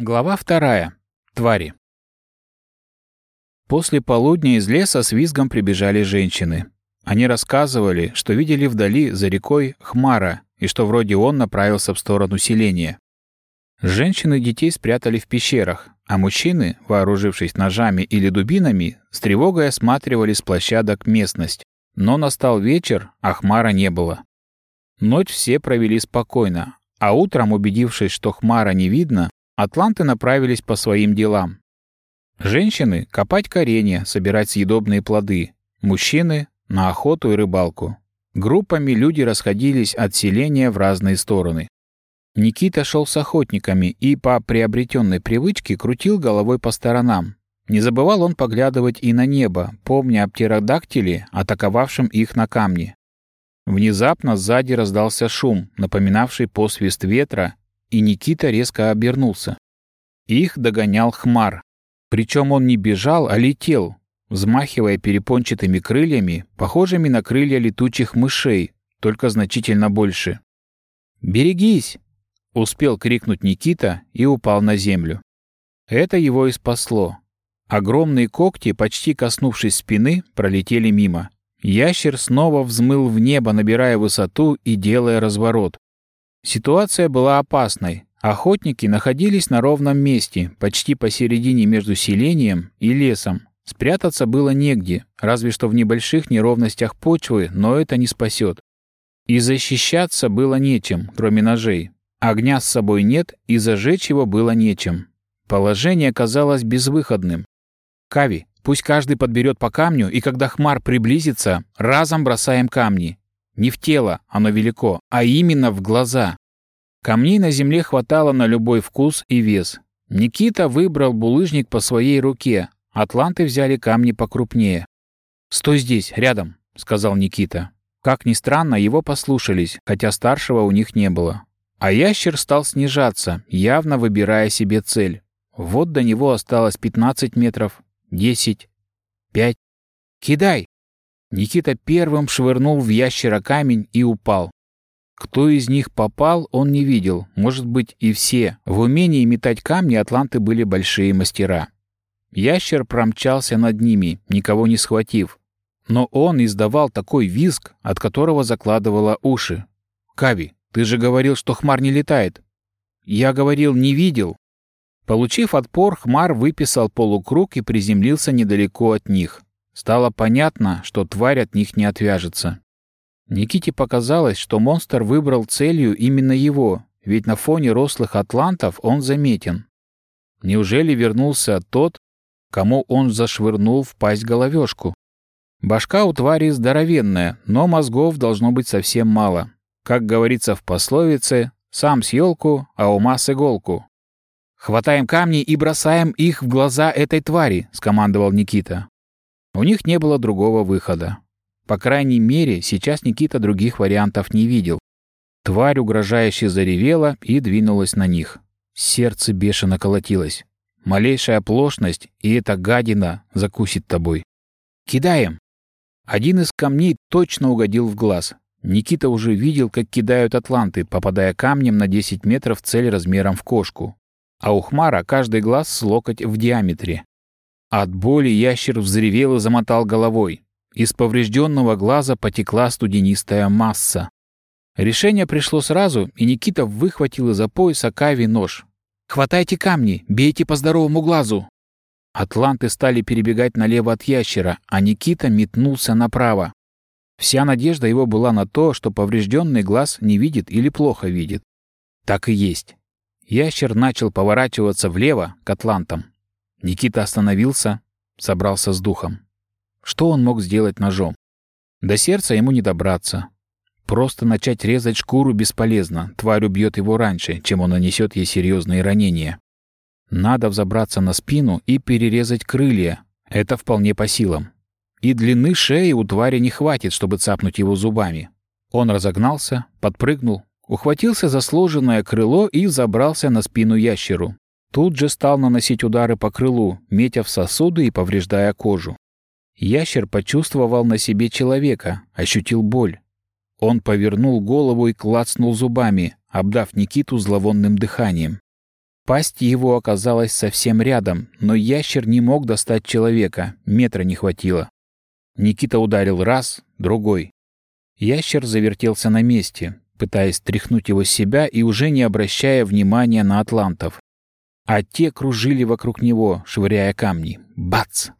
Глава вторая. Твари. После полудня из леса с визгом прибежали женщины. Они рассказывали, что видели вдали за рекой Хмара и что вроде он направился в сторону селения. Женщины детей спрятали в пещерах, а мужчины, вооружившись ножами или дубинами, с тревогой осматривали с площадок местность. Но настал вечер, а Хмара не было. Ночь все провели спокойно, а утром, убедившись, что Хмара не видно, атланты направились по своим делам. Женщины — копать коренья, собирать съедобные плоды. Мужчины — на охоту и рыбалку. Группами люди расходились от селения в разные стороны. Никита шел с охотниками и по приобретенной привычке крутил головой по сторонам. Не забывал он поглядывать и на небо, помня об птеродактиле, атаковавшем их на камне. Внезапно сзади раздался шум, напоминавший посвист ветра, и Никита резко обернулся. Их догонял хмар. Причем он не бежал, а летел, взмахивая перепончатыми крыльями, похожими на крылья летучих мышей, только значительно больше. «Берегись!» — успел крикнуть Никита и упал на землю. Это его и спасло. Огромные когти, почти коснувшись спины, пролетели мимо. Ящер снова взмыл в небо, набирая высоту и делая разворот. Ситуация была опасной. Охотники находились на ровном месте, почти посередине между селением и лесом. Спрятаться было негде, разве что в небольших неровностях почвы, но это не спасет. И защищаться было нечем, кроме ножей. Огня с собой нет, и зажечь его было нечем. Положение казалось безвыходным. «Кави, пусть каждый подберет по камню, и когда хмар приблизится, разом бросаем камни. Не в тело, оно велико, а именно в глаза. Камней на земле хватало на любой вкус и вес. Никита выбрал булыжник по своей руке. Атланты взяли камни покрупнее. «Стой здесь, рядом», — сказал Никита. Как ни странно, его послушались, хотя старшего у них не было. А ящер стал снижаться, явно выбирая себе цель. Вот до него осталось 15 метров, 10, 5. «Кидай!» Никита первым швырнул в ящера камень и упал. Кто из них попал, он не видел, может быть и все. В умении метать камни атланты были большие мастера. Ящер промчался над ними, никого не схватив. Но он издавал такой визг, от которого закладывало уши. «Кави, ты же говорил, что хмар не летает». «Я говорил, не видел». Получив отпор, хмар выписал полукруг и приземлился недалеко от них. Стало понятно, что тварь от них не отвяжется. Никите показалось, что монстр выбрал целью именно его, ведь на фоне рослых атлантов он заметен. Неужели вернулся тот, кому он зашвырнул в пасть головешку? Башка у твари здоровенная, но мозгов должно быть совсем мало. Как говорится в пословице, сам с елку, а ума с иголку. «Хватаем камни и бросаем их в глаза этой твари», — скомандовал Никита. У них не было другого выхода. По крайней мере, сейчас Никита других вариантов не видел. Тварь угрожающе заревела и двинулась на них. Сердце бешено колотилось. Малейшая оплошность, и эта гадина закусит тобой. «Кидаем!» Один из камней точно угодил в глаз. Никита уже видел, как кидают атланты, попадая камнем на 10 метров цель размером в кошку. А у Хмара каждый глаз с локоть в диаметре. От боли ящер взревел и замотал головой. Из поврежденного глаза потекла студенистая масса. Решение пришло сразу, и Никита выхватил из-за пояса Кави нож. «Хватайте камни, бейте по здоровому глазу!» Атланты стали перебегать налево от ящера, а Никита метнулся направо. Вся надежда его была на то, что поврежденный глаз не видит или плохо видит. Так и есть. Ящер начал поворачиваться влево к атлантам. Никита остановился, собрался с духом. Что он мог сделать ножом? До сердца ему не добраться. Просто начать резать шкуру бесполезно. Тварь убьет его раньше, чем он нанесет ей серьезные ранения. Надо взобраться на спину и перерезать крылья. Это вполне по силам. И длины шеи у твари не хватит, чтобы цапнуть его зубами. Он разогнался, подпрыгнул, ухватился за сложенное крыло и забрался на спину ящеру. Тут же стал наносить удары по крылу, метя в сосуды и повреждая кожу. Ящер почувствовал на себе человека, ощутил боль. Он повернул голову и клацнул зубами, обдав Никиту зловонным дыханием. Пасть его оказалась совсем рядом, но ящер не мог достать человека, метра не хватило. Никита ударил раз, другой. Ящер завертелся на месте, пытаясь тряхнуть его с себя и уже не обращая внимания на атлантов. А те кружили вокруг него, швыряя камни. Бац!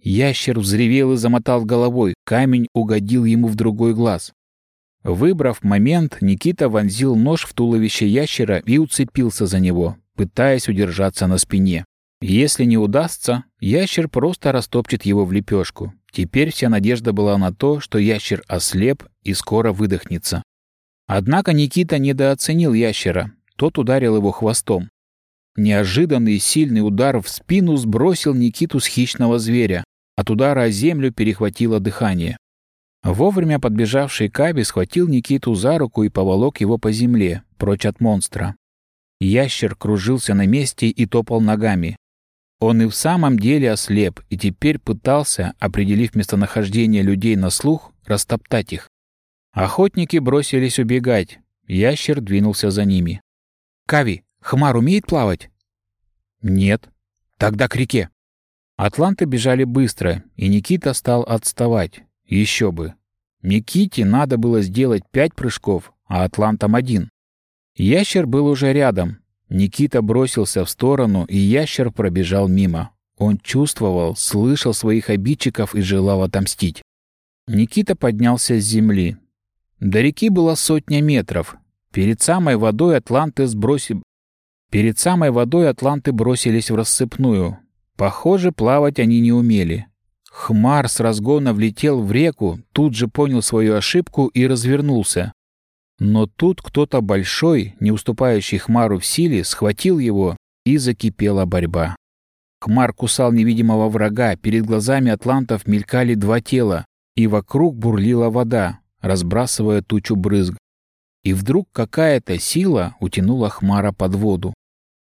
Ящер взревел и замотал головой, камень угодил ему в другой глаз. Выбрав момент, Никита вонзил нож в туловище ящера и уцепился за него, пытаясь удержаться на спине. Если не удастся, ящер просто растопчет его в лепешку. Теперь вся надежда была на то, что ящер ослеп и скоро выдохнется. Однако Никита недооценил ящера. Тот ударил его хвостом. Неожиданный сильный удар в спину сбросил Никиту с хищного зверя. От удара о землю перехватило дыхание. Вовремя подбежавший Каби схватил Никиту за руку и поволок его по земле, прочь от монстра. Ящер кружился на месте и топал ногами. Он и в самом деле ослеп, и теперь пытался, определив местонахождение людей на слух, растоптать их. Охотники бросились убегать. Ящер двинулся за ними. «Кави, Хмар умеет плавать?» «Нет». «Тогда к реке». Атланты бежали быстро, и Никита стал отставать. Еще бы. Никите надо было сделать пять прыжков, а атлантам один. Ящер был уже рядом. Никита бросился в сторону, и ящер пробежал мимо. Он чувствовал, слышал своих обидчиков и желал отомстить. Никита поднялся с земли. До реки было сотня метров. Перед самой водой атланты сбросили... Перед самой водой атланты бросились в рассыпную. Похоже, плавать они не умели. Хмар с разгона влетел в реку, тут же понял свою ошибку и развернулся. Но тут кто-то большой, не уступающий Хмару в силе, схватил его, и закипела борьба. Хмар кусал невидимого врага, перед глазами атлантов мелькали два тела, и вокруг бурлила вода, разбрасывая тучу брызг. И вдруг какая-то сила утянула Хмара под воду.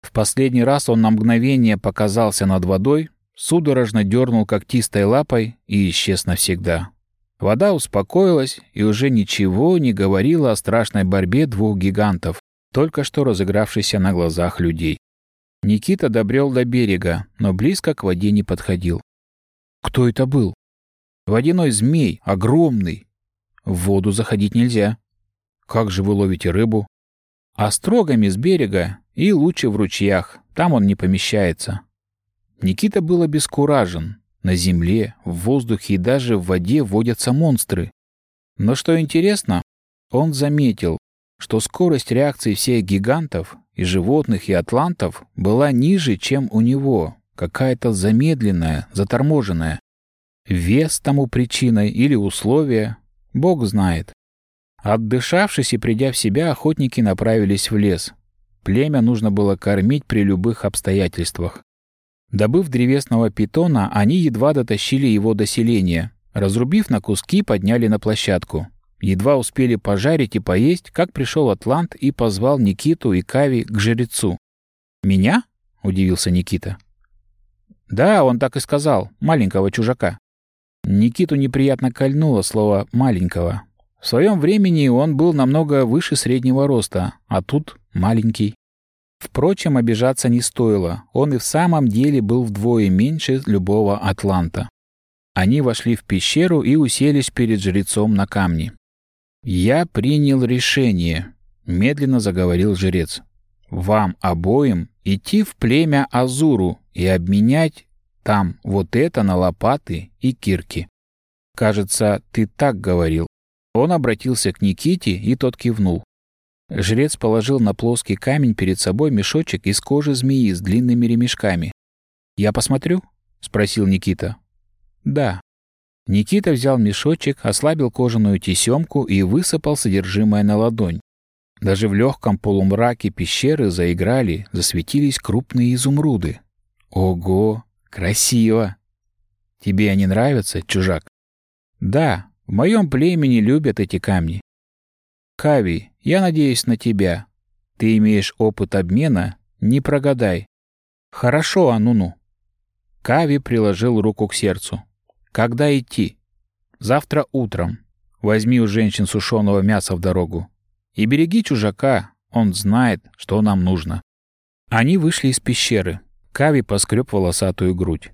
В последний раз он на мгновение показался над водой, судорожно дернул когтистой лапой и исчез навсегда. Вода успокоилась и уже ничего не говорила о страшной борьбе двух гигантов, только что разыгравшейся на глазах людей. Никита добрел до берега, но близко к воде не подходил. Кто это был? Водяной змей, огромный. В воду заходить нельзя. Как же вы ловите рыбу? Острогами с берега и лучше в ручьях, там он не помещается. Никита был обескуражен. На земле, в воздухе и даже в воде водятся монстры. Но что интересно, он заметил, что скорость реакции всех гигантов, и животных, и атлантов была ниже, чем у него, какая-то замедленная, заторможенная. Вес тому причиной или условия, бог знает. Отдышавшись и придя в себя, охотники направились в лес. Племя нужно было кормить при любых обстоятельствах. Добыв древесного питона, они едва дотащили его до селения. Разрубив на куски, подняли на площадку. Едва успели пожарить и поесть, как пришел Атлант и позвал Никиту и Кави к жрецу. «Меня?» — удивился Никита. «Да, он так и сказал, маленького чужака». Никиту неприятно кольнуло слово «маленького». В своем времени он был намного выше среднего роста, а тут маленький. Впрочем, обижаться не стоило. Он и в самом деле был вдвое меньше любого атланта. Они вошли в пещеру и уселись перед жрецом на камне. «Я принял решение», — медленно заговорил жрец. «Вам обоим идти в племя Азуру и обменять там вот это на лопаты и кирки. Кажется, ты так говорил». Он обратился к Никите, и тот кивнул. Жрец положил на плоский камень перед собой мешочек из кожи змеи с длинными ремешками. «Я посмотрю?» — спросил Никита. «Да». Никита взял мешочек, ослабил кожаную тесемку и высыпал содержимое на ладонь. Даже в легком полумраке пещеры заиграли, засветились крупные изумруды. «Ого! Красиво! Тебе они нравятся, чужак?» «Да, в моем племени любят эти камни. Кави, я надеюсь на тебя. Ты имеешь опыт обмена, не прогадай. Хорошо, Ануну. Кави приложил руку к сердцу. Когда идти? Завтра утром. Возьми у женщин сушеного мяса в дорогу. И береги чужака, он знает, что нам нужно. Они вышли из пещеры. Кави поскреб волосатую грудь.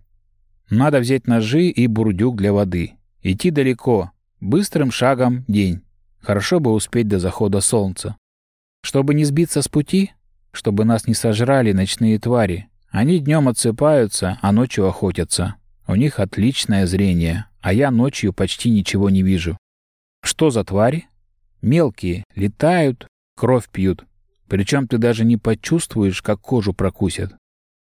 Надо взять ножи и бурдюк для воды. Идти далеко. Быстрым шагом день. Хорошо бы успеть до захода солнца. Чтобы не сбиться с пути, чтобы нас не сожрали ночные твари. Они днем отсыпаются, а ночью охотятся. У них отличное зрение, а я ночью почти ничего не вижу. Что за твари? Мелкие, летают, кровь пьют. Причем ты даже не почувствуешь, как кожу прокусят.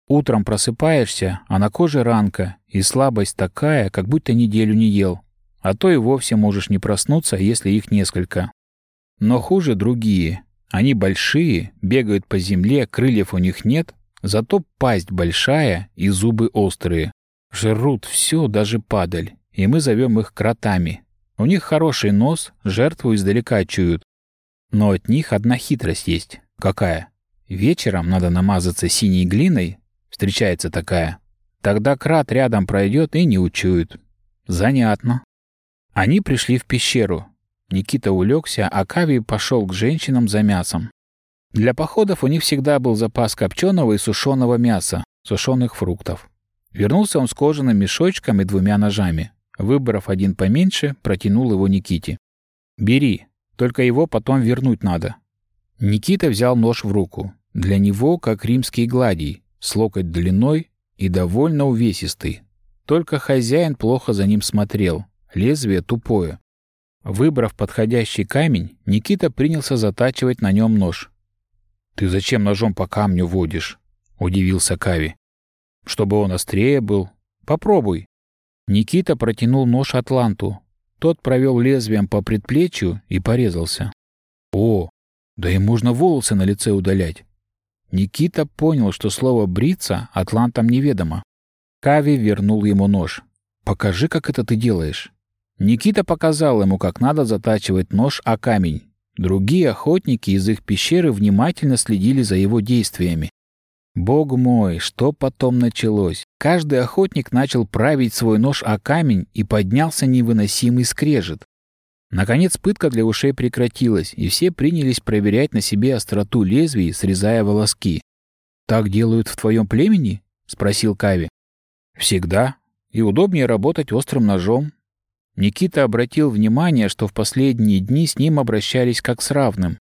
Утром просыпаешься, а на коже ранка, и слабость такая, как будто неделю не ел. А то и вовсе можешь не проснуться, если их несколько. Но хуже другие. Они большие, бегают по земле, крыльев у них нет, зато пасть большая и зубы острые. Жрут все, даже падаль, и мы зовем их кротами. У них хороший нос, жертву издалека чуют. Но от них одна хитрость есть. Какая? Вечером надо намазаться синей глиной, встречается такая. Тогда крат рядом пройдет и не учует. Занятно. Они пришли в пещеру. Никита улегся, а Кави пошел к женщинам за мясом. Для походов у них всегда был запас копченого и сушеного мяса, сушеных фруктов. Вернулся он с кожаным мешочком и двумя ножами. Выбрав один поменьше, протянул его Никите. «Бери, только его потом вернуть надо». Никита взял нож в руку. Для него, как римский гладий, с локоть длиной и довольно увесистый. Только хозяин плохо за ним смотрел, лезвие тупое. Выбрав подходящий камень, Никита принялся затачивать на нем нож. «Ты зачем ножом по камню водишь?» — удивился Кави. «Чтобы он острее был. Попробуй». Никита протянул нож Атланту. Тот провел лезвием по предплечью и порезался. «О, да и можно волосы на лице удалять». Никита понял, что слово «бриться» атлантам неведомо. Кави вернул ему нож. «Покажи, как это ты делаешь». Никита показал ему, как надо затачивать нож о камень. Другие охотники из их пещеры внимательно следили за его действиями. Бог мой, что потом началось? Каждый охотник начал править свой нож о камень, и поднялся невыносимый скрежет. Наконец пытка для ушей прекратилась, и все принялись проверять на себе остроту лезвий, срезая волоски. «Так делают в твоем племени?» — спросил Кави. «Всегда. И удобнее работать острым ножом, Никита обратил внимание, что в последние дни с ним обращались как с равным.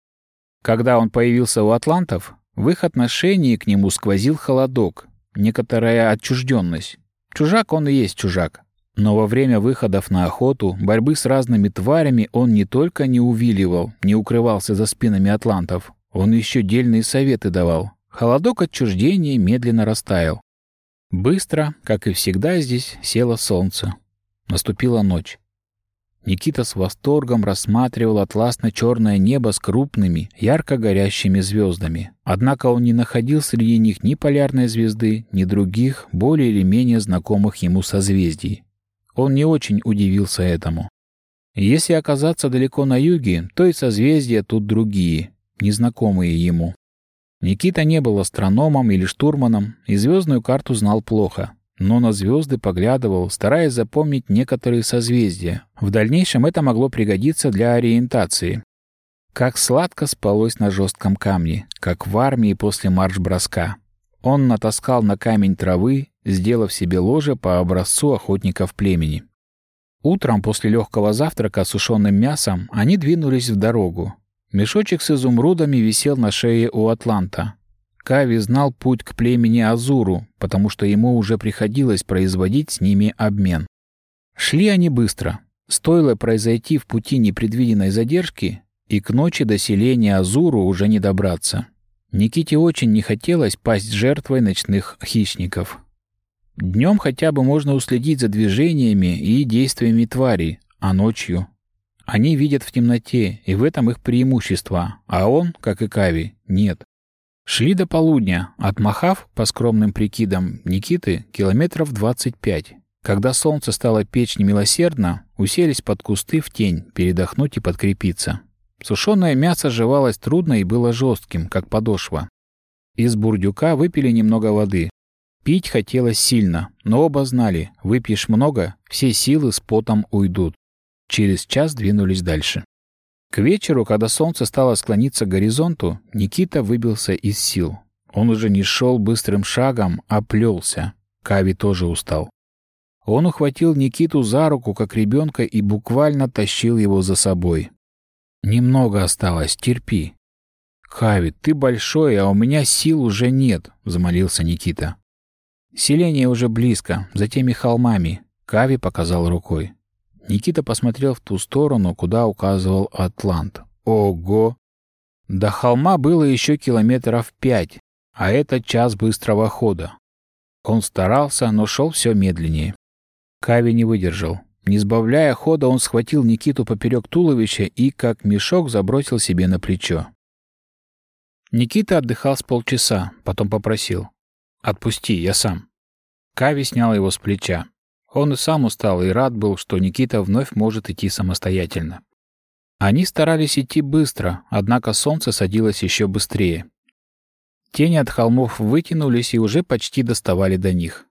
Когда он появился у атлантов, в их отношении к нему сквозил холодок, некоторая отчужденность. Чужак он и есть чужак. Но во время выходов на охоту, борьбы с разными тварями он не только не увиливал, не укрывался за спинами атлантов, он еще дельные советы давал. Холодок отчуждения медленно растаял. Быстро, как и всегда здесь, село солнце. Наступила ночь. Никита с восторгом рассматривал атласно-черное небо с крупными, ярко горящими звездами. Однако он не находил среди них ни полярной звезды, ни других, более или менее знакомых ему созвездий. Он не очень удивился этому. Если оказаться далеко на юге, то и созвездия тут другие, незнакомые ему. Никита не был астрономом или штурманом, и звездную карту знал плохо но на звезды поглядывал, стараясь запомнить некоторые созвездия. В дальнейшем это могло пригодиться для ориентации. Как сладко спалось на жестком камне, как в армии после марш-броска. Он натаскал на камень травы, сделав себе ложе по образцу охотников племени. Утром после легкого завтрака с сушеным мясом они двинулись в дорогу. Мешочек с изумрудами висел на шее у Атланта. Кави знал путь к племени Азуру, потому что ему уже приходилось производить с ними обмен. Шли они быстро. Стоило произойти в пути непредвиденной задержки, и к ночи до селения Азуру уже не добраться. Никите очень не хотелось пасть жертвой ночных хищников. Днем хотя бы можно уследить за движениями и действиями тварей, а ночью... Они видят в темноте, и в этом их преимущество, а он, как и Кави, нет. Шли до полудня, отмахав, по скромным прикидам Никиты, километров 25. Когда солнце стало печь немилосердно, уселись под кусты в тень, передохнуть и подкрепиться. Сушеное мясо жевалось трудно и было жестким, как подошва. Из бурдюка выпили немного воды. Пить хотелось сильно, но оба знали, выпьешь много, все силы с потом уйдут. Через час двинулись дальше. К вечеру, когда солнце стало склониться к горизонту, Никита выбился из сил. Он уже не шел быстрым шагом, а плелся. Кави тоже устал. Он ухватил Никиту за руку, как ребенка, и буквально тащил его за собой. «Немного осталось, терпи». «Кави, ты большой, а у меня сил уже нет», — взмолился Никита. «Селение уже близко, за теми холмами», — Кави показал рукой. Никита посмотрел в ту сторону, куда указывал Атлант. «Ого!» До холма было еще километров пять, а это час быстрого хода. Он старался, но шел все медленнее. Кави не выдержал. Не сбавляя хода, он схватил Никиту поперек туловища и, как мешок, забросил себе на плечо. Никита отдыхал с полчаса, потом попросил. «Отпусти, я сам». Кави снял его с плеча. Он и сам устал и рад был, что Никита вновь может идти самостоятельно. Они старались идти быстро, однако солнце садилось еще быстрее. Тени от холмов вытянулись и уже почти доставали до них.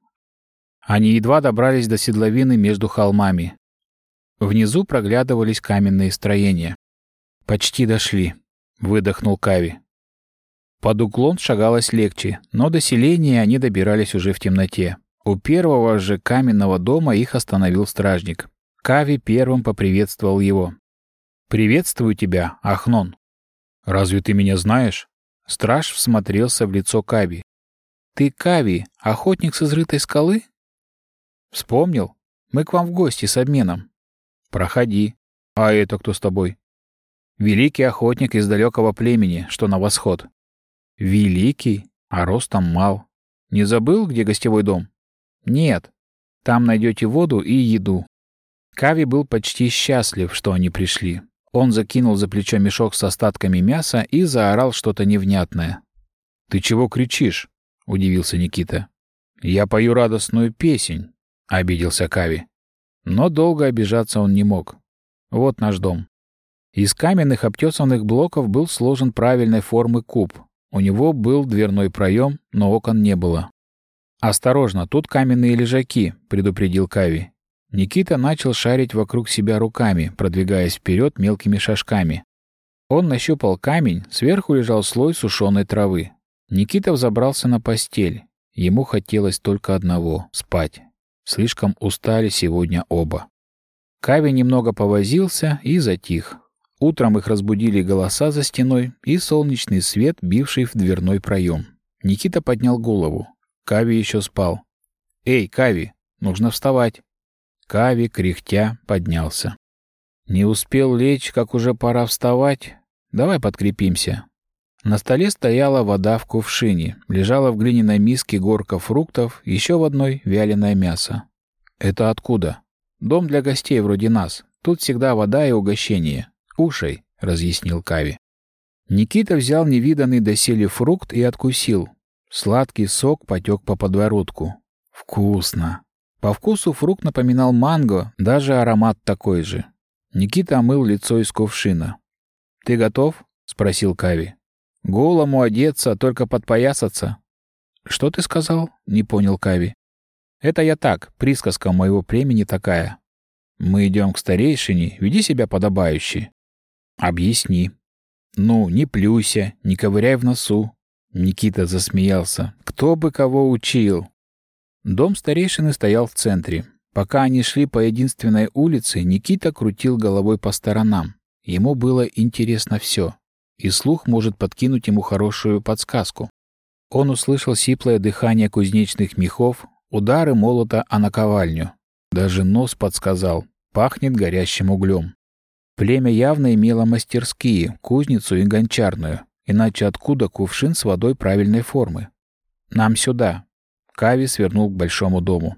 Они едва добрались до седловины между холмами. Внизу проглядывались каменные строения. «Почти дошли», — выдохнул Кави. Под уклон шагалось легче, но до селения они добирались уже в темноте. У первого же каменного дома их остановил стражник. Кави первым поприветствовал его. «Приветствую тебя, Ахнон». «Разве ты меня знаешь?» Страж всмотрелся в лицо Кави. «Ты Кави, охотник с изрытой скалы?» «Вспомнил? Мы к вам в гости с обменом». «Проходи. А это кто с тобой?» «Великий охотник из далекого племени, что на восход». «Великий? А ростом мал. Не забыл, где гостевой дом?» «Нет. Там найдете воду и еду». Кави был почти счастлив, что они пришли. Он закинул за плечо мешок с остатками мяса и заорал что-то невнятное. «Ты чего кричишь?» — удивился Никита. «Я пою радостную песнь», — обиделся Кави. Но долго обижаться он не мог. Вот наш дом. Из каменных обтесанных блоков был сложен правильной формы куб. У него был дверной проем, но окон не было. «Осторожно, тут каменные лежаки», — предупредил Кави. Никита начал шарить вокруг себя руками, продвигаясь вперед мелкими шажками. Он нащупал камень, сверху лежал слой сушеной травы. Никита взобрался на постель. Ему хотелось только одного — спать. Слишком устали сегодня оба. Кави немного повозился и затих. Утром их разбудили голоса за стеной и солнечный свет, бивший в дверной проем. Никита поднял голову. Кави еще спал. «Эй, Кави, нужно вставать!» Кави, кряхтя, поднялся. «Не успел лечь, как уже пора вставать? Давай подкрепимся». На столе стояла вода в кувшине, лежала в глиняной миске горка фруктов, еще в одной — вяленое мясо. «Это откуда?» «Дом для гостей вроде нас. Тут всегда вода и угощение. Кушай», — разъяснил Кави. Никита взял невиданный доселе фрукт и откусил. Сладкий сок потек по подворотку. Вкусно. По вкусу фрукт напоминал манго, даже аромат такой же. Никита омыл лицо из кувшина. «Ты готов?» — спросил Кави. «Голому одеться, только подпоясаться». «Что ты сказал?» — не понял Кави. «Это я так, присказка моего племени такая. Мы идем к старейшине, веди себя подобающе». «Объясни». «Ну, не плюйся, не ковыряй в носу, Никита засмеялся. Кто бы кого учил? Дом старейшины стоял в центре. Пока они шли по единственной улице, Никита крутил головой по сторонам. Ему было интересно все. И слух может подкинуть ему хорошую подсказку. Он услышал сиплое дыхание кузнечных мехов, удары молота о наковальню. Даже нос подсказал. Пахнет горящим углем. Племя явно имело мастерские, кузницу и гончарную. Иначе откуда кувшин с водой правильной формы? Нам сюда. Кави свернул к большому дому.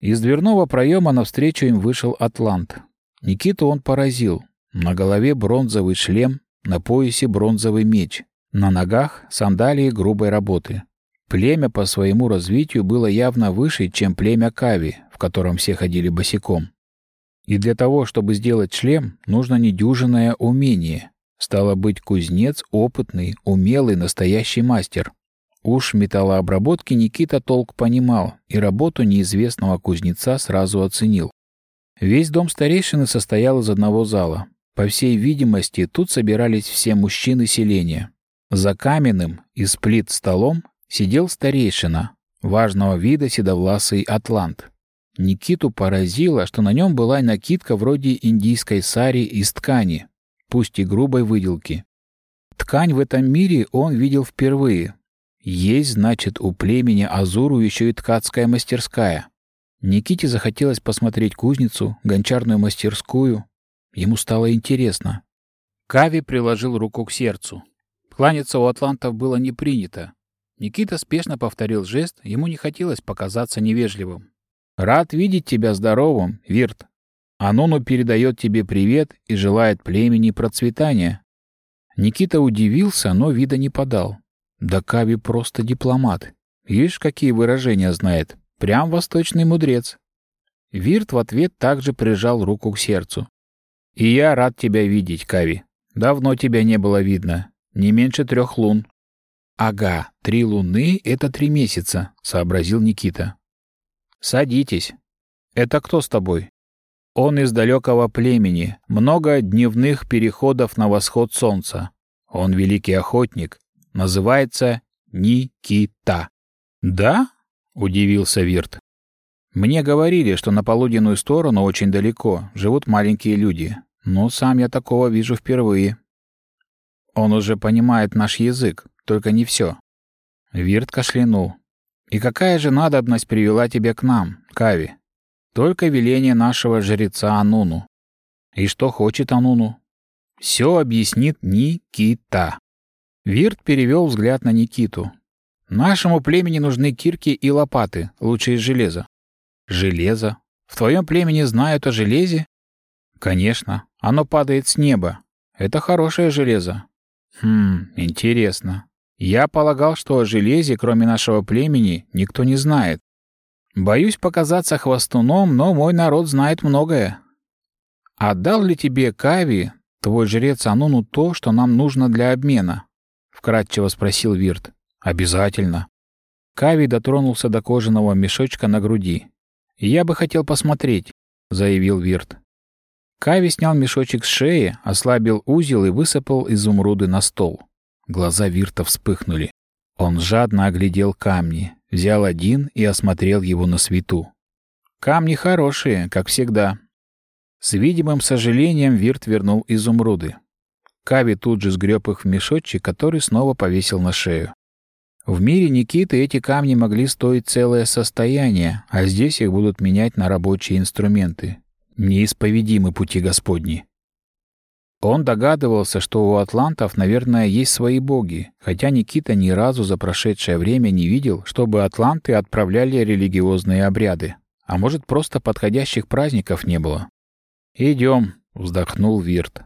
Из дверного проема навстречу им вышел Атлант. Никиту он поразил. На голове бронзовый шлем, на поясе бронзовый меч, на ногах сандалии грубой работы. Племя по своему развитию было явно выше, чем племя Кави, в котором все ходили босиком. И для того, чтобы сделать шлем, нужно недюжинное умение, Стало быть, кузнец опытный, умелый, настоящий мастер. Уж металлообработки Никита толк понимал и работу неизвестного кузнеца сразу оценил. Весь дом старейшины состоял из одного зала. По всей видимости, тут собирались все мужчины селения. За каменным, из плит столом, сидел старейшина, важного вида седовласый атлант. Никиту поразило, что на нем была накидка вроде индийской сари из ткани, пусть и грубой выделки. Ткань в этом мире он видел впервые. Есть, значит, у племени Азуру еще и ткацкая мастерская. Никите захотелось посмотреть кузницу, гончарную мастерскую. Ему стало интересно. Кави приложил руку к сердцу. Кланяться у атлантов было не принято. Никита спешно повторил жест, ему не хотелось показаться невежливым. «Рад видеть тебя здоровым, Вирт. Ануну передает тебе привет и желает племени процветания». Никита удивился, но вида не подал. Да Кави просто дипломат. Видишь, какие выражения знает. Прям восточный мудрец. Вирт в ответ также прижал руку к сердцу. «И я рад тебя видеть, Кави. Давно тебя не было видно. Не меньше трех лун». «Ага, три луны — это три месяца», — сообразил Никита. «Садитесь. Это кто с тобой?» «Он из далекого племени. Много дневных переходов на восход солнца. Он великий охотник. Называется Никита». «Да?» — удивился Вирт. «Мне говорили, что на полуденную сторону очень далеко живут маленькие люди, но сам я такого вижу впервые. Он уже понимает наш язык, только не все». Вирт кашлянул. «И какая же надобность привела тебя к нам, Кави? Только веление нашего жреца Ануну. И что хочет Ануну? Все объяснит Никита». Вирт перевел взгляд на Никиту. Нашему племени нужны кирки и лопаты, лучше из железа. Железо? В твоем племени знают о железе? Конечно, оно падает с неба. Это хорошее железо. Хм, интересно. Я полагал, что о железе, кроме нашего племени, никто не знает. Боюсь показаться хвостуном, но мой народ знает многое. Отдал ли тебе Кави, твой жрец Ануну, то, что нам нужно для обмена? Вкратчиво спросил Вирт. «Обязательно». Кави дотронулся до кожаного мешочка на груди. «Я бы хотел посмотреть», — заявил Вирт. Кави снял мешочек с шеи, ослабил узел и высыпал изумруды на стол. Глаза Вирта вспыхнули. Он жадно оглядел камни, взял один и осмотрел его на свету. «Камни хорошие, как всегда». С видимым сожалением Вирт вернул изумруды. Кави тут же сгреб их в мешочек, который снова повесил на шею. В мире Никиты эти камни могли стоить целое состояние, а здесь их будут менять на рабочие инструменты. Неисповедимы пути Господни. Он догадывался, что у атлантов, наверное, есть свои боги, хотя Никита ни разу за прошедшее время не видел, чтобы атланты отправляли религиозные обряды. А может, просто подходящих праздников не было. «Идем», — вздохнул Вирт.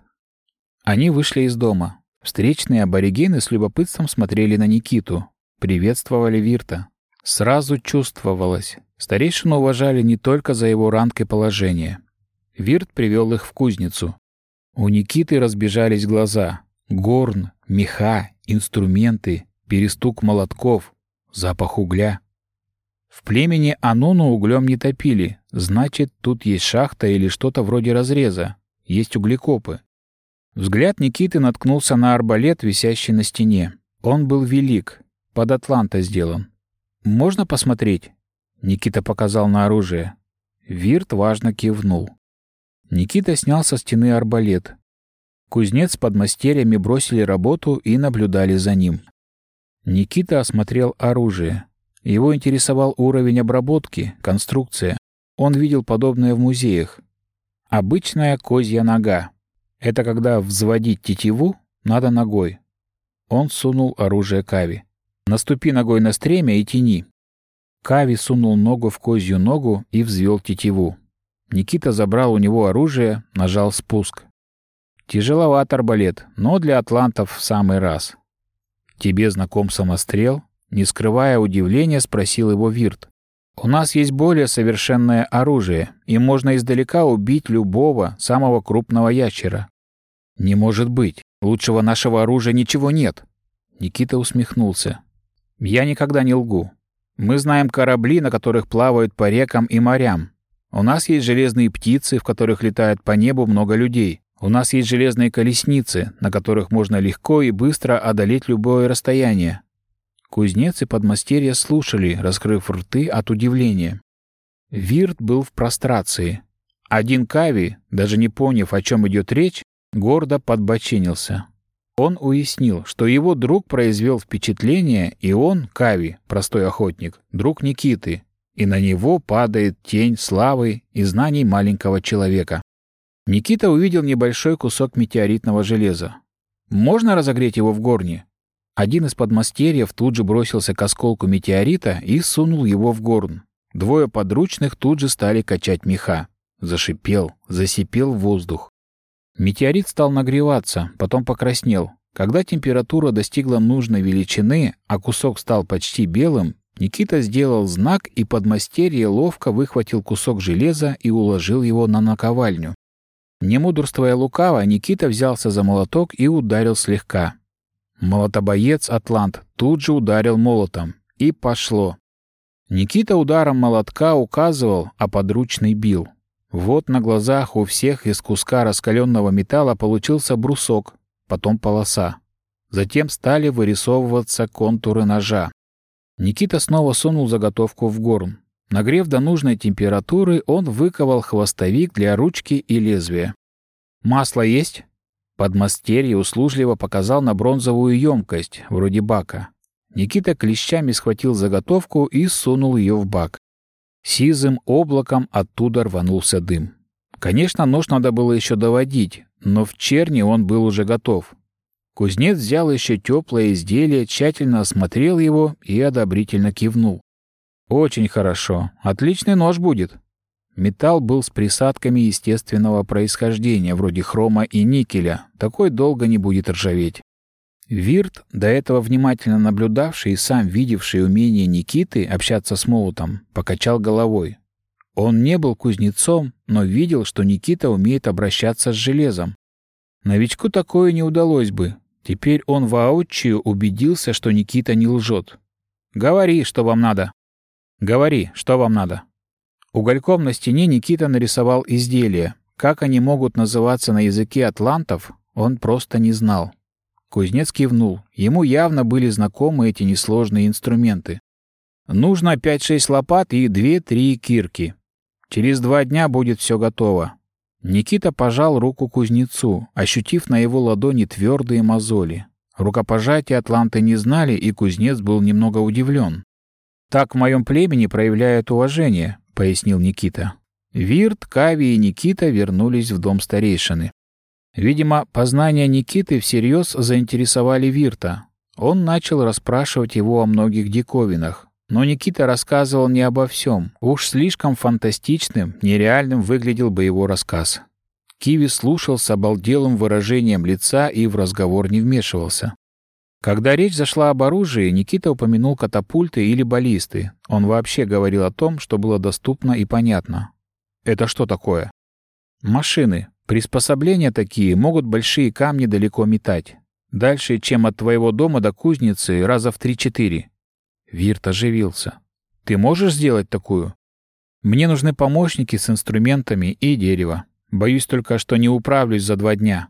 Они вышли из дома. Встречные аборигены с любопытством смотрели на Никиту, приветствовали Вирта. Сразу чувствовалось, старейшину уважали не только за его ранг и положение. Вирт привел их в кузницу. У Никиты разбежались глаза. Горн, меха, инструменты, перестук молотков, запах угля. В племени Ануну углем не топили, значит, тут есть шахта или что-то вроде разреза, есть углекопы. Взгляд Никиты наткнулся на арбалет, висящий на стене. Он был велик, под Атланта сделан. «Можно посмотреть?» Никита показал на оружие. Вирт важно кивнул. Никита снял со стены арбалет. Кузнец с подмастерьями бросили работу и наблюдали за ним. Никита осмотрел оружие. Его интересовал уровень обработки, конструкция. Он видел подобное в музеях. Обычная козья нога. Это когда взводить тетиву надо ногой. Он сунул оружие Кави. Наступи ногой на стремя и тяни. Кави сунул ногу в козью ногу и взвел тетиву. Никита забрал у него оружие, нажал спуск. Тяжеловат арбалет, но для атлантов в самый раз. «Тебе знаком самострел?» Не скрывая удивления, спросил его Вирт. «У нас есть более совершенное оружие, и можно издалека убить любого, самого крупного ящера». «Не может быть. Лучшего нашего оружия ничего нет». Никита усмехнулся. Я никогда не лгу. Мы знаем корабли, на которых плавают по рекам и морям. У нас есть железные птицы, в которых летает по небу много людей. У нас есть железные колесницы, на которых можно легко и быстро одолеть любое расстояние. Кузнец и подмастерье слушали, раскрыв рты от удивления. Вирт был в прострации. Один Кави, даже не поняв, о чем идет речь, гордо подбоченился. Он уяснил, что его друг произвел впечатление, и он, Кави, простой охотник, друг Никиты, и на него падает тень славы и знаний маленького человека. Никита увидел небольшой кусок метеоритного железа. «Можно разогреть его в горне?» Один из подмастерьев тут же бросился к осколку метеорита и сунул его в горн. Двое подручных тут же стали качать меха. Зашипел, засипел воздух. Метеорит стал нагреваться, потом покраснел. Когда температура достигла нужной величины, а кусок стал почти белым, Никита сделал знак, и подмастерье ловко выхватил кусок железа и уложил его на наковальню. Не мудрствуя лукаво, Никита взялся за молоток и ударил слегка. Молотобоец Атлант тут же ударил молотом. И пошло. Никита ударом молотка указывал, а подручный бил. Вот на глазах у всех из куска раскаленного металла получился брусок, потом полоса. Затем стали вырисовываться контуры ножа. Никита снова сунул заготовку в горн. Нагрев до нужной температуры, он выковал хвостовик для ручки и лезвия. «Масло есть?» Подмастерье услужливо показал на бронзовую емкость, вроде бака. Никита клещами схватил заготовку и сунул ее в бак. Сизым облаком оттуда рванулся дым. Конечно, нож надо было еще доводить, но в черне он был уже готов. Кузнец взял еще теплое изделие, тщательно осмотрел его и одобрительно кивнул. «Очень хорошо. Отличный нож будет. Металл был с присадками естественного происхождения, вроде хрома и никеля. Такой долго не будет ржаветь. Вирт, до этого внимательно наблюдавший и сам видевший умение Никиты общаться с молотом, покачал головой. Он не был кузнецом, но видел, что Никита умеет обращаться с железом. Новичку такое не удалось бы. Теперь он воочию убедился, что Никита не лжет. «Говори, что вам надо». «Говори, что вам надо». Угольком на стене Никита нарисовал изделия. Как они могут называться на языке атлантов, он просто не знал. Кузнец кивнул. Ему явно были знакомы эти несложные инструменты. Нужно 5-6 лопат и 2-3 кирки. Через два дня будет все готово. Никита пожал руку кузнецу, ощутив на его ладони твердые мозоли. Рукопожатия атланты не знали, и кузнец был немного удивлен. Так в моем племени проявляют уважение, пояснил Никита. Вирт, Кави и Никита вернулись в дом старейшины. Видимо, познания Никиты всерьез заинтересовали Вирта. Он начал расспрашивать его о многих диковинах. Но Никита рассказывал не обо всем. Уж слишком фантастичным, нереальным выглядел бы его рассказ. Киви слушал с обалделым выражением лица и в разговор не вмешивался. Когда речь зашла об оружии, Никита упомянул катапульты или баллисты. Он вообще говорил о том, что было доступно и понятно. Это что такое? Машины. Приспособления такие могут большие камни далеко метать. Дальше, чем от твоего дома до кузницы, раза в три-четыре. Вирт оживился. Ты можешь сделать такую? Мне нужны помощники с инструментами и дерево. Боюсь только, что не управлюсь за два дня.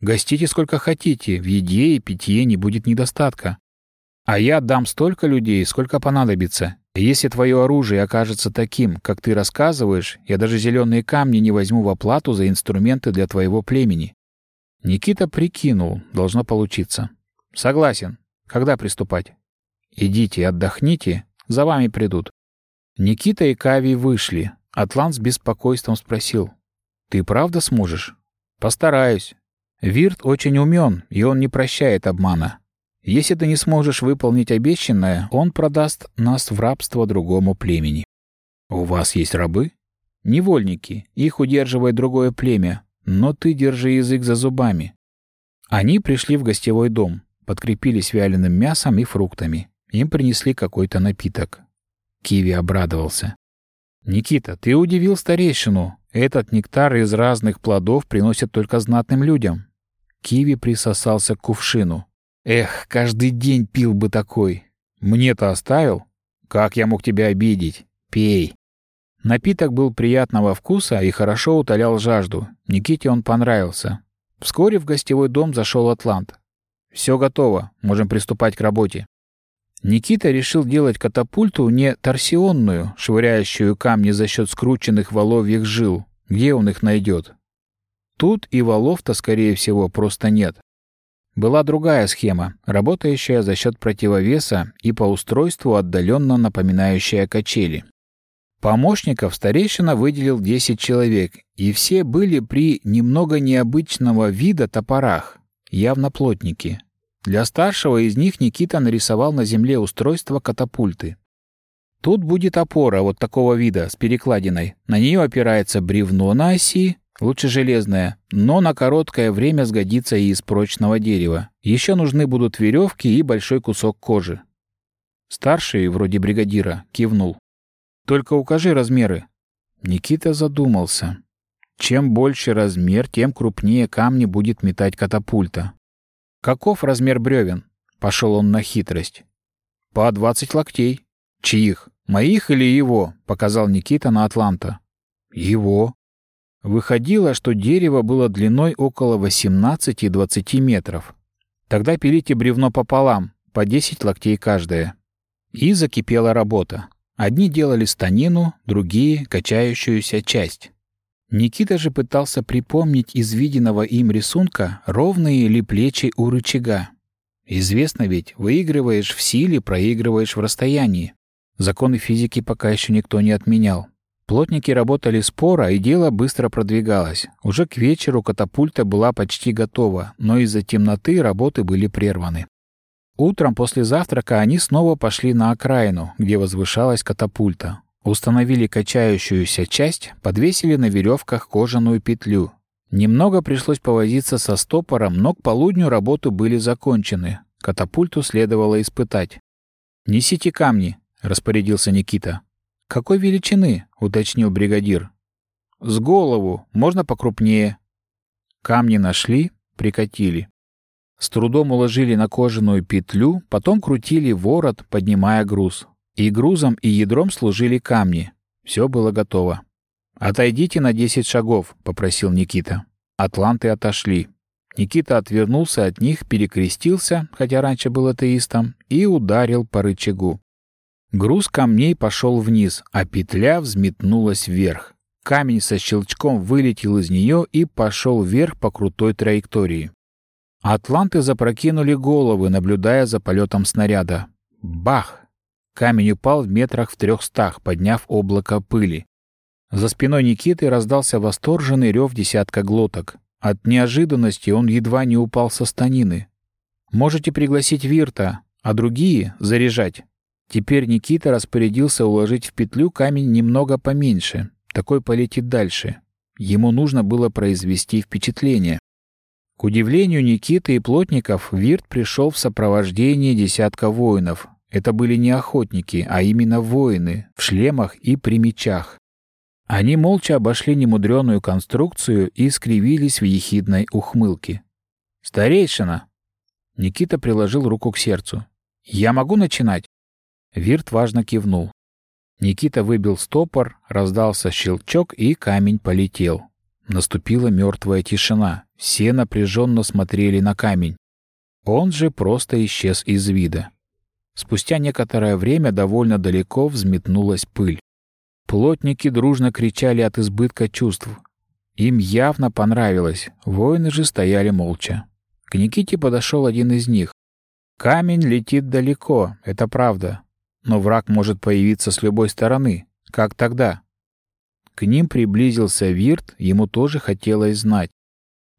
Гостите сколько хотите, в еде и питье не будет недостатка. А я дам столько людей, сколько понадобится. Если твое оружие окажется таким, как ты рассказываешь, я даже зеленые камни не возьму в оплату за инструменты для твоего племени. Никита прикинул, должно получиться. Согласен. Когда приступать? Идите, отдохните, за вами придут. Никита и Кави вышли. Атлант с беспокойством спросил. Ты правда сможешь? Постараюсь. Вирт очень умен, и он не прощает обмана. Если ты не сможешь выполнить обещанное, он продаст нас в рабство другому племени. У вас есть рабы? Невольники. Их удерживает другое племя. Но ты держи язык за зубами. Они пришли в гостевой дом, подкрепились вяленым мясом и фруктами. Им принесли какой-то напиток. Киви обрадовался. «Никита, ты удивил старейшину. Этот нектар из разных плодов приносят только знатным людям. Киви присосался к кувшину. «Эх, каждый день пил бы такой. Мне-то оставил? Как я мог тебя обидеть? Пей». Напиток был приятного вкуса и хорошо утолял жажду. Никите он понравился. Вскоре в гостевой дом зашел Атлант. «Все готово, можем приступать к работе». Никита решил делать катапульту не торсионную, швыряющую камни за счет скрученных воловьих жил. Где он их найдет? Тут и валов-то, скорее всего, просто нет. Была другая схема, работающая за счет противовеса и по устройству отдаленно напоминающая качели. Помощников старейшина выделил 10 человек, и все были при немного необычного вида топорах, явно плотники. Для старшего из них Никита нарисовал на земле устройство катапульты. Тут будет опора вот такого вида, с перекладиной. На нее опирается бревно на оси, Лучше железная, но на короткое время сгодится и из прочного дерева. Еще нужны будут веревки и большой кусок кожи. Старший, вроде бригадира, кивнул. «Только укажи размеры». Никита задумался. Чем больше размер, тем крупнее камни будет метать катапульта. «Каков размер бревен?» — пошел он на хитрость. «По двадцать локтей». «Чьих? Моих или его?» — показал Никита на Атланта. «Его», Выходило, что дерево было длиной около 18-20 метров. Тогда пилите бревно пополам, по 10 локтей каждое. И закипела работа. Одни делали станину, другие — качающуюся часть. Никита же пытался припомнить из виденного им рисунка, ровные ли плечи у рычага. Известно ведь, выигрываешь в силе, проигрываешь в расстоянии. Законы физики пока еще никто не отменял. Плотники работали споро, и дело быстро продвигалось. Уже к вечеру катапульта была почти готова, но из-за темноты работы были прерваны. Утром после завтрака они снова пошли на окраину, где возвышалась катапульта. Установили качающуюся часть, подвесили на веревках кожаную петлю. Немного пришлось повозиться со стопором, но к полудню работы были закончены. Катапульту следовало испытать. «Несите камни», — распорядился Никита. «Какой величины?» — уточнил бригадир. «С голову, можно покрупнее». Камни нашли, прикатили. С трудом уложили на кожаную петлю, потом крутили ворот, поднимая груз. И грузом, и ядром служили камни. Все было готово. «Отойдите на десять шагов», — попросил Никита. Атланты отошли. Никита отвернулся от них, перекрестился, хотя раньше был атеистом, и ударил по рычагу. Груз камней пошел вниз, а петля взметнулась вверх. Камень со щелчком вылетел из нее и пошел вверх по крутой траектории. Атланты запрокинули головы, наблюдая за полетом снаряда. Бах! Камень упал в метрах в трехстах, подняв облако пыли. За спиной Никиты раздался восторженный рев десятка глоток. От неожиданности он едва не упал со станины. «Можете пригласить Вирта, а другие — заряжать», Теперь Никита распорядился уложить в петлю камень немного поменьше. Такой полетит дальше. Ему нужно было произвести впечатление. К удивлению Никиты и плотников, Вирт пришел в сопровождении десятка воинов. Это были не охотники, а именно воины, в шлемах и при мечах. Они молча обошли немудреную конструкцию и скривились в ехидной ухмылке. «Старейшина!» Никита приложил руку к сердцу. «Я могу начинать?» Вирт важно кивнул. Никита выбил стопор, раздался щелчок, и камень полетел. Наступила мертвая тишина. Все напряженно смотрели на камень. Он же просто исчез из вида. Спустя некоторое время довольно далеко взметнулась пыль. Плотники дружно кричали от избытка чувств. Им явно понравилось, воины же стояли молча. К Никите подошел один из них. «Камень летит далеко, это правда. Но враг может появиться с любой стороны. Как тогда? К ним приблизился Вирт, ему тоже хотелось знать.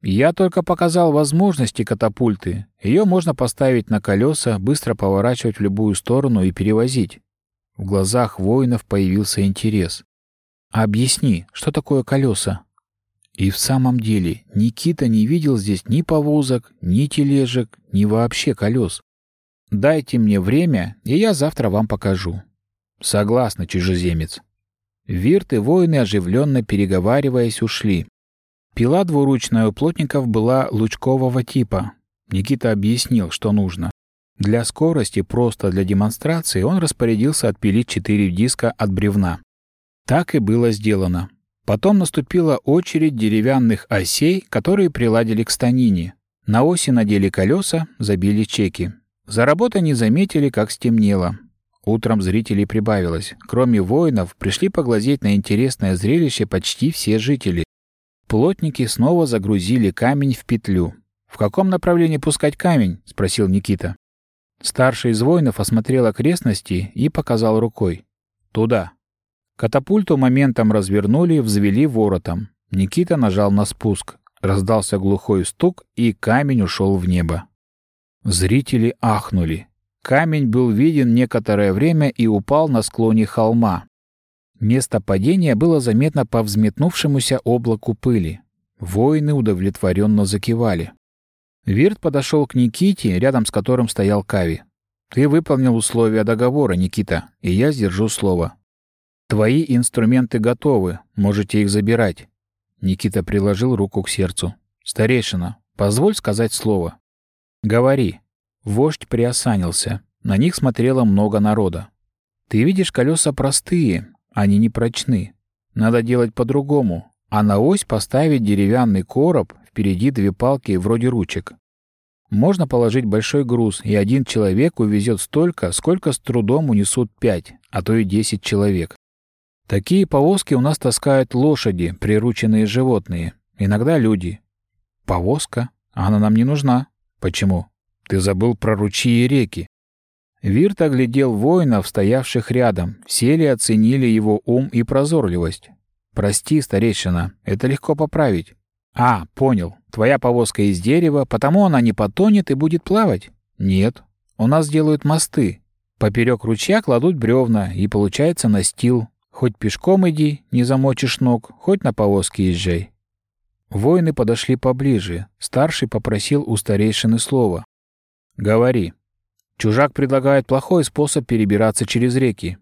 Я только показал возможности катапульты. Ее можно поставить на колеса, быстро поворачивать в любую сторону и перевозить. В глазах воинов появился интерес. «Объясни, что такое колеса?» И в самом деле Никита не видел здесь ни повозок, ни тележек, ни вообще колес. Дайте мне время, и я завтра вам покажу. Согласна, чужеземец. Вирт и воины, оживленно переговариваясь, ушли. Пила двуручная у плотников была лучкового типа. Никита объяснил, что нужно. Для скорости, просто для демонстрации, он распорядился отпилить четыре диска от бревна. Так и было сделано. Потом наступила очередь деревянных осей, которые приладили к станине. На оси надели колеса, забили чеки. За работой не заметили, как стемнело. Утром зрителей прибавилось. Кроме воинов, пришли поглазеть на интересное зрелище почти все жители. Плотники снова загрузили камень в петлю. «В каком направлении пускать камень?» — спросил Никита. Старший из воинов осмотрел окрестности и показал рукой. «Туда». Катапульту моментом развернули, взвели воротом. Никита нажал на спуск. Раздался глухой стук, и камень ушел в небо. Зрители ахнули. Камень был виден некоторое время и упал на склоне холма. Место падения было заметно по взметнувшемуся облаку пыли. Воины удовлетворенно закивали. Вирт подошел к Никите, рядом с которым стоял Кави. «Ты выполнил условия договора, Никита, и я сдержу слово. Твои инструменты готовы, можете их забирать». Никита приложил руку к сердцу. «Старейшина, позволь сказать слово». «Говори», Вождь приосанился. На них смотрело много народа. «Ты видишь, колеса простые, они не прочны. Надо делать по-другому, а на ось поставить деревянный короб, впереди две палки вроде ручек. Можно положить большой груз, и один человек увезет столько, сколько с трудом унесут пять, а то и десять человек. Такие повозки у нас таскают лошади, прирученные животные, иногда люди. Повозка? Она нам не нужна. Почему? Ты забыл про ручьи и реки. Вирт оглядел воинов, стоявших рядом. Все ли оценили его ум и прозорливость? «Прости, старейшина, это легко поправить». «А, понял. Твоя повозка из дерева, потому она не потонет и будет плавать?» «Нет. У нас делают мосты. Поперек ручья кладут бревна, и получается настил. Хоть пешком иди, не замочишь ног, хоть на повозке езжай». Воины подошли поближе. Старший попросил у старейшины слова. «Говори. Чужак предлагает плохой способ перебираться через реки».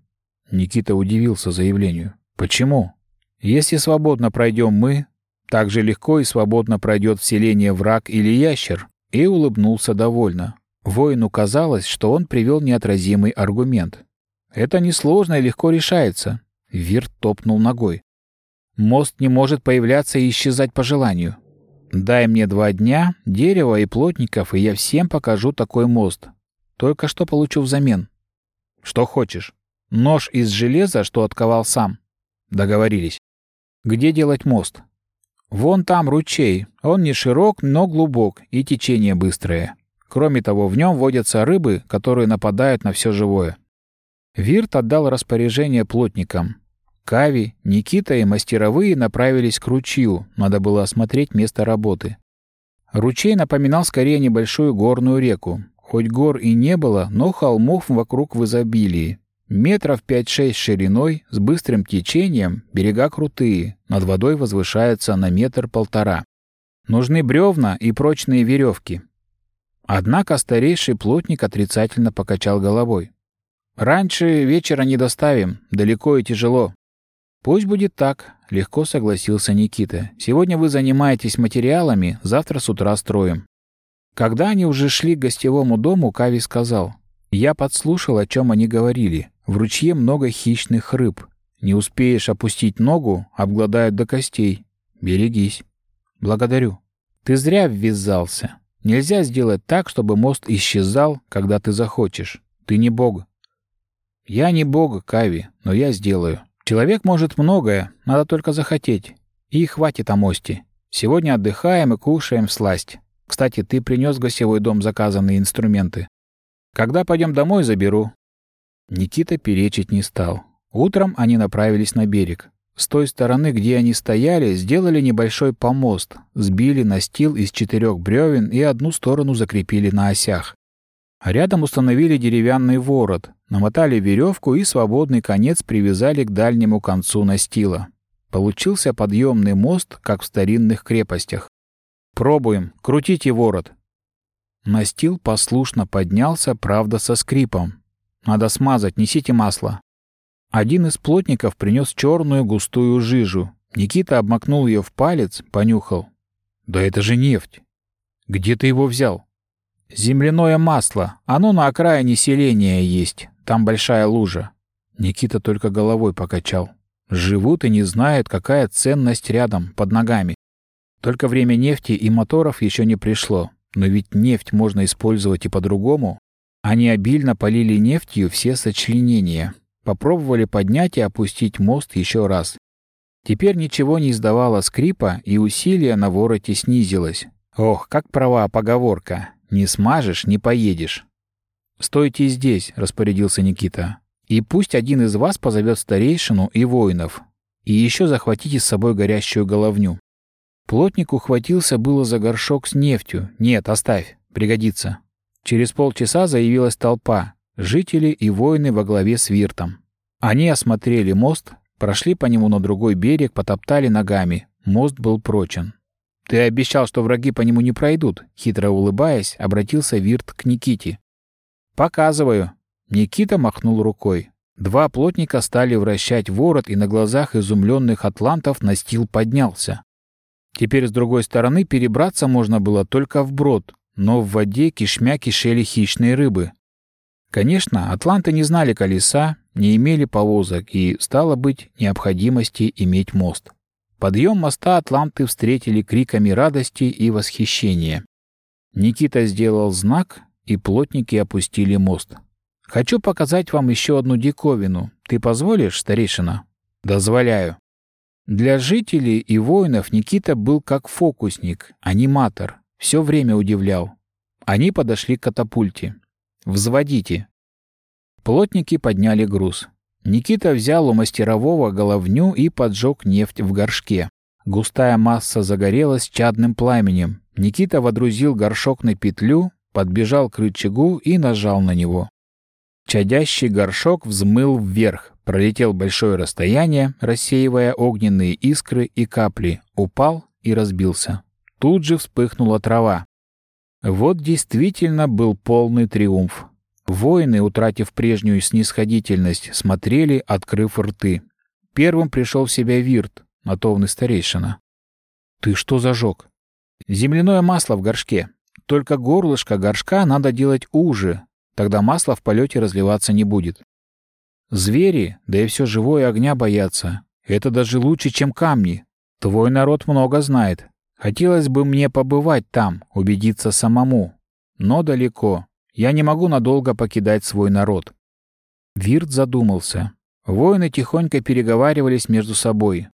Никита удивился заявлению. «Почему? Если свободно пройдем мы, так же легко и свободно пройдет вселение враг или ящер». И улыбнулся довольно. Воину казалось, что он привел неотразимый аргумент. «Это несложно и легко решается». Вирт топнул ногой. «Мост не может появляться и исчезать по желанию. Дай мне два дня, дерева и плотников, и я всем покажу такой мост. Только что получу взамен. Что хочешь. Нож из железа, что отковал сам. Договорились. Где делать мост? Вон там ручей. Он не широк, но глубок, и течение быстрое. Кроме того, в нем водятся рыбы, которые нападают на все живое. Вирт отдал распоряжение плотникам. Кави, Никита и мастеровые направились к ручью, надо было осмотреть место работы. Ручей напоминал скорее небольшую горную реку. Хоть гор и не было, но холмов вокруг в изобилии. Метров 5-6 шириной, с быстрым течением, берега крутые, над водой возвышаются на метр-полтора. Нужны бревна и прочные веревки. Однако старейший плотник отрицательно покачал головой. «Раньше вечера не доставим, далеко и тяжело. «Пусть будет так», — легко согласился Никита. «Сегодня вы занимаетесь материалами, завтра с утра строим». Когда они уже шли к гостевому дому, Кави сказал. «Я подслушал, о чем они говорили. В ручье много хищных рыб. Не успеешь опустить ногу, обгладают до костей. Берегись». «Благодарю». «Ты зря ввязался. Нельзя сделать так, чтобы мост исчезал, когда ты захочешь. Ты не бог». «Я не бог, Кави, но я сделаю». Человек может многое, надо только захотеть. И хватит о мосте. Сегодня отдыхаем и кушаем в сласть. Кстати, ты принес в гостевой дом заказанные инструменты. Когда пойдем домой, заберу». Никита перечить не стал. Утром они направились на берег. С той стороны, где они стояли, сделали небольшой помост, сбили настил из четырех бревен и одну сторону закрепили на осях. Рядом установили деревянный ворот, намотали веревку и свободный конец привязали к дальнему концу настила. Получился подъемный мост, как в старинных крепостях. «Пробуем, крутите ворот». Настил послушно поднялся, правда, со скрипом. «Надо смазать, несите масло». Один из плотников принес черную густую жижу. Никита обмакнул ее в палец, понюхал. «Да это же нефть! Где ты его взял?» «Земляное масло. Оно на окраине селения есть. Там большая лужа». Никита только головой покачал. Живут и не знают, какая ценность рядом, под ногами. Только время нефти и моторов еще не пришло. Но ведь нефть можно использовать и по-другому. Они обильно полили нефтью все сочленения. Попробовали поднять и опустить мост еще раз. Теперь ничего не издавало скрипа, и усилие на вороте снизилось. Ох, как права поговорка. Не смажешь — не поедешь. «Стойте здесь», — распорядился Никита. «И пусть один из вас позовет старейшину и воинов. И еще захватите с собой горящую головню». Плотник ухватился было за горшок с нефтью. «Нет, оставь, пригодится». Через полчаса заявилась толпа, жители и воины во главе с Виртом. Они осмотрели мост, прошли по нему на другой берег, потоптали ногами. Мост был прочен. «Ты обещал, что враги по нему не пройдут», — хитро улыбаясь, обратился Вирт к Никите. «Показываю». Никита махнул рукой. Два плотника стали вращать ворот, и на глазах изумленных атлантов настил поднялся. Теперь с другой стороны перебраться можно было только вброд, но в воде кишмя кишели хищные рыбы. Конечно, атланты не знали колеса, не имели повозок и, стало быть, необходимости иметь мост. Подъем моста атланты встретили криками радости и восхищения. Никита сделал знак, и плотники опустили мост. «Хочу показать вам еще одну диковину. Ты позволишь, старейшина?» «Дозволяю». Для жителей и воинов Никита был как фокусник, аниматор, все время удивлял. Они подошли к катапульте. «Взводите». Плотники подняли груз. Никита взял у мастерового головню и поджег нефть в горшке. Густая масса загорелась чадным пламенем. Никита водрузил горшок на петлю, подбежал к рычагу и нажал на него. Чадящий горшок взмыл вверх, пролетел большое расстояние, рассеивая огненные искры и капли, упал и разбился. Тут же вспыхнула трава. Вот действительно был полный триумф. Воины, утратив прежнюю снисходительность, смотрели, открыв рты. Первым пришел в себя Вирт, натовный старейшина. «Ты что зажег?» «Земляное масло в горшке. Только горлышко горшка надо делать уже, тогда масло в полете разливаться не будет. Звери, да и все живое огня боятся. Это даже лучше, чем камни. Твой народ много знает. Хотелось бы мне побывать там, убедиться самому. Но далеко. Я не могу надолго покидать свой народ. Вирт задумался. Воины тихонько переговаривались между собой.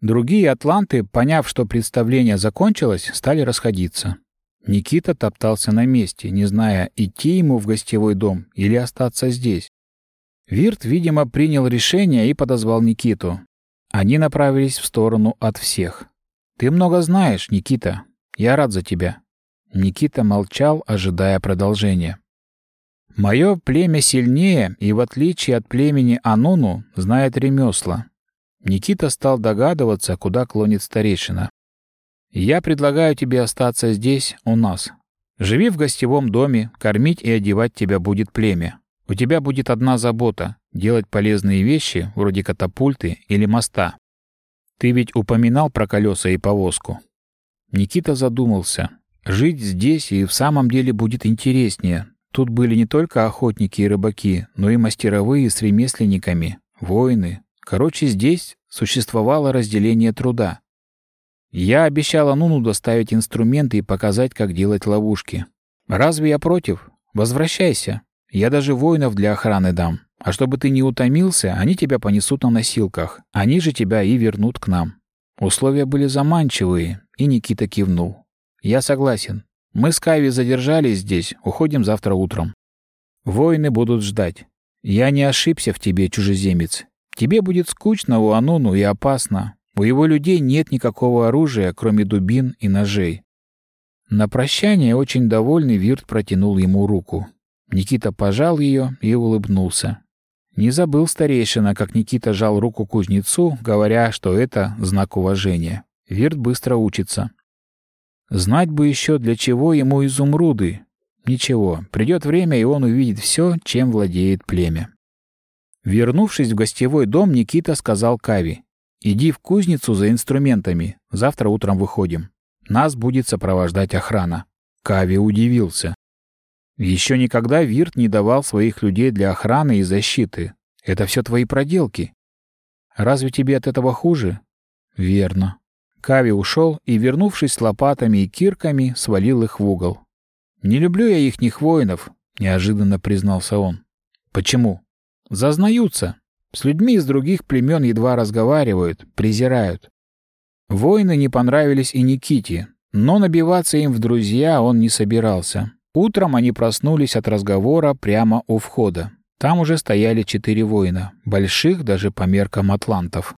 Другие атланты, поняв, что представление закончилось, стали расходиться. Никита топтался на месте, не зная, идти ему в гостевой дом или остаться здесь. Вирт, видимо, принял решение и подозвал Никиту. Они направились в сторону от всех. «Ты много знаешь, Никита. Я рад за тебя». Никита молчал, ожидая продолжения. «Мое племя сильнее и, в отличие от племени Ануну, знает ремесла». Никита стал догадываться, куда клонит старейшина. «Я предлагаю тебе остаться здесь, у нас. Живи в гостевом доме, кормить и одевать тебя будет племя. У тебя будет одна забота — делать полезные вещи, вроде катапульты или моста. Ты ведь упоминал про колеса и повозку. Никита задумался. Жить здесь и в самом деле будет интереснее. Тут были не только охотники и рыбаки, но и мастеровые с ремесленниками, воины. Короче, здесь существовало разделение труда. Я обещал Ануну доставить инструменты и показать, как делать ловушки. Разве я против? Возвращайся. Я даже воинов для охраны дам. А чтобы ты не утомился, они тебя понесут на носилках. Они же тебя и вернут к нам. Условия были заманчивые, и Никита кивнул. Я согласен. Мы с Кайви задержались здесь, уходим завтра утром. Воины будут ждать. Я не ошибся в тебе, чужеземец. Тебе будет скучно у Ануну и опасно. У его людей нет никакого оружия, кроме дубин и ножей. На прощание очень довольный Вирт протянул ему руку. Никита пожал ее и улыбнулся. Не забыл старейшина, как Никита жал руку кузнецу, говоря, что это знак уважения. Вирт быстро учится. Знать бы еще, для чего ему изумруды. Ничего, придет время, и он увидит все, чем владеет племя. Вернувшись в гостевой дом, Никита сказал Кави. «Иди в кузницу за инструментами. Завтра утром выходим. Нас будет сопровождать охрана». Кави удивился. Еще никогда Вирт не давал своих людей для охраны и защиты. Это все твои проделки. Разве тебе от этого хуже? Верно. Кави ушел и, вернувшись с лопатами и кирками, свалил их в угол. Не люблю я ихних воинов. неожиданно признался он. Почему? Зазнаются. С людьми из других племен едва разговаривают, презирают. Воины не понравились и Никите, но набиваться им в друзья он не собирался. Утром они проснулись от разговора прямо у входа. Там уже стояли четыре воина, больших даже по меркам атлантов.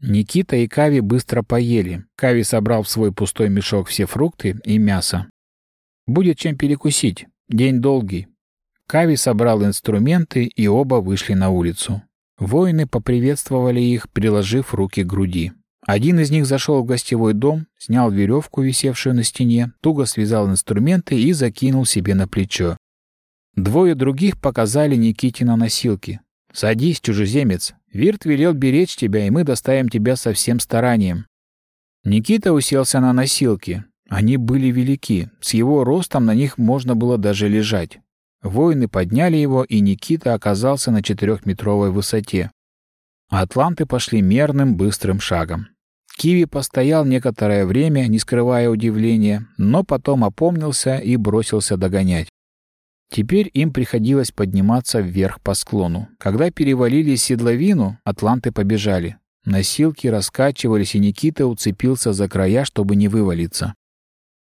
Никита и Кави быстро поели. Кави собрал в свой пустой мешок все фрукты и мясо. Будет чем перекусить. День долгий. Кави собрал инструменты, и оба вышли на улицу. Воины поприветствовали их, приложив руки к груди. Один из них зашел в гостевой дом, снял веревку, висевшую на стене, туго связал инструменты и закинул себе на плечо. Двое других показали Никите на носилки. «Садись, чужеземец. Вирт велел беречь тебя, и мы доставим тебя со всем старанием». Никита уселся на носилки. Они были велики. С его ростом на них можно было даже лежать. Воины подняли его, и Никита оказался на четырехметровой высоте. Атланты пошли мерным, быстрым шагом. Киви постоял некоторое время, не скрывая удивления, но потом опомнился и бросился догонять. Теперь им приходилось подниматься вверх по склону. Когда перевалили седловину, атланты побежали. Носилки раскачивались, и Никита уцепился за края, чтобы не вывалиться.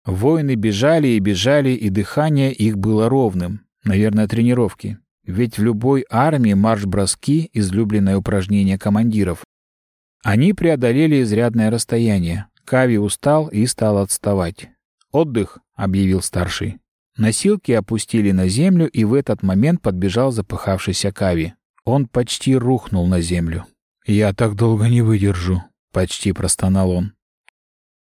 Воины бежали и бежали, и дыхание их было ровным. Наверное, тренировки. Ведь в любой армии марш-броски — излюбленное упражнение командиров. Они преодолели изрядное расстояние. Кави устал и стал отставать. «Отдых», — объявил старший. Носилки опустили на землю, и в этот момент подбежал запыхавшийся Кави. Он почти рухнул на землю. «Я так долго не выдержу», — почти простонал он.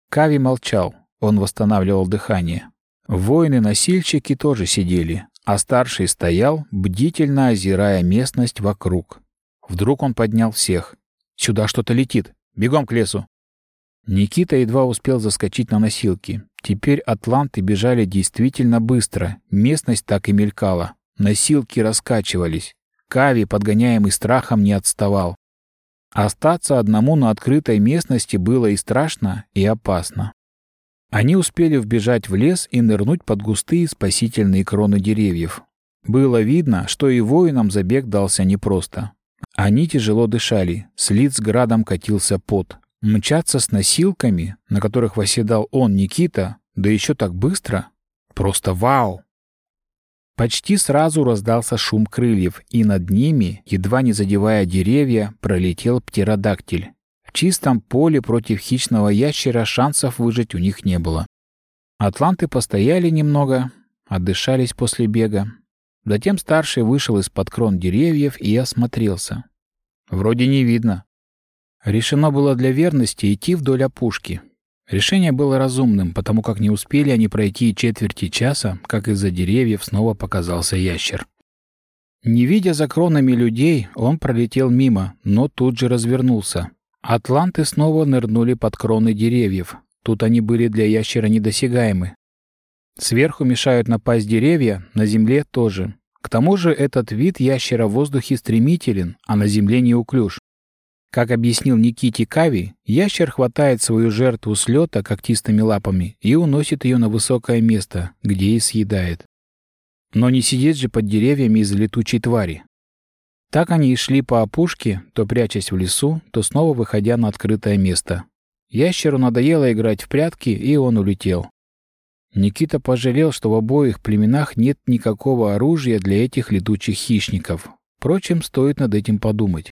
Кави молчал. Он восстанавливал дыхание. Воины-носильщики тоже сидели, а старший стоял, бдительно озирая местность вокруг. Вдруг он поднял всех. «Сюда что-то летит! Бегом к лесу!» Никита едва успел заскочить на носилки. Теперь атланты бежали действительно быстро, местность так и мелькала. Носилки раскачивались. Кави, подгоняемый страхом, не отставал. Остаться одному на открытой местности было и страшно, и опасно. Они успели вбежать в лес и нырнуть под густые спасительные кроны деревьев. Было видно, что и воинам забег дался непросто. Они тяжело дышали, с лиц градом катился пот. Мчаться с носилками, на которых восседал он, Никита, да еще так быстро, просто вау! Почти сразу раздался шум крыльев, и над ними, едва не задевая деревья, пролетел птеродактиль чистом поле против хищного ящера шансов выжить у них не было. Атланты постояли немного, отдышались после бега. Затем старший вышел из-под крон деревьев и осмотрелся. Вроде не видно. Решено было для верности идти вдоль опушки. Решение было разумным, потому как не успели они пройти четверти часа, как из-за деревьев снова показался ящер. Не видя за кронами людей, он пролетел мимо, но тут же развернулся. Атланты снова нырнули под кроны деревьев. Тут они были для ящера недосягаемы. Сверху мешают напасть деревья, на земле тоже. К тому же этот вид ящера в воздухе стремителен, а на земле неуклюж. Как объяснил Никите Кави, ящер хватает свою жертву с лета когтистыми лапами и уносит ее на высокое место, где и съедает. Но не сидеть же под деревьями из-за летучей твари. Так они и шли по опушке, то прячась в лесу, то снова выходя на открытое место. Ящеру надоело играть в прятки, и он улетел. Никита пожалел, что в обоих племенах нет никакого оружия для этих летучих хищников. Впрочем, стоит над этим подумать.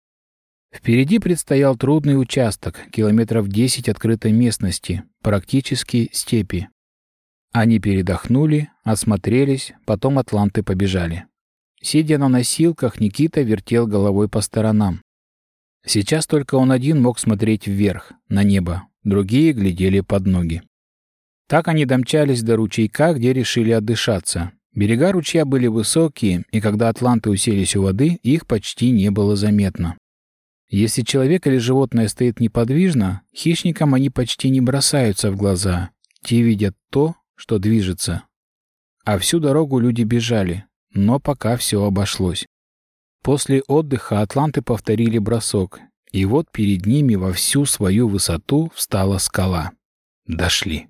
Впереди предстоял трудный участок, километров 10 открытой местности, практически степи. Они передохнули, осмотрелись, потом атланты побежали. Сидя на носилках, Никита вертел головой по сторонам. Сейчас только он один мог смотреть вверх, на небо, другие глядели под ноги. Так они домчались до ручейка, где решили отдышаться. Берега ручья были высокие, и когда атланты уселись у воды, их почти не было заметно. Если человек или животное стоит неподвижно, хищникам они почти не бросаются в глаза. Те видят то, что движется. А всю дорогу люди бежали, но пока все обошлось. После отдыха атланты повторили бросок, и вот перед ними во всю свою высоту встала скала. Дошли.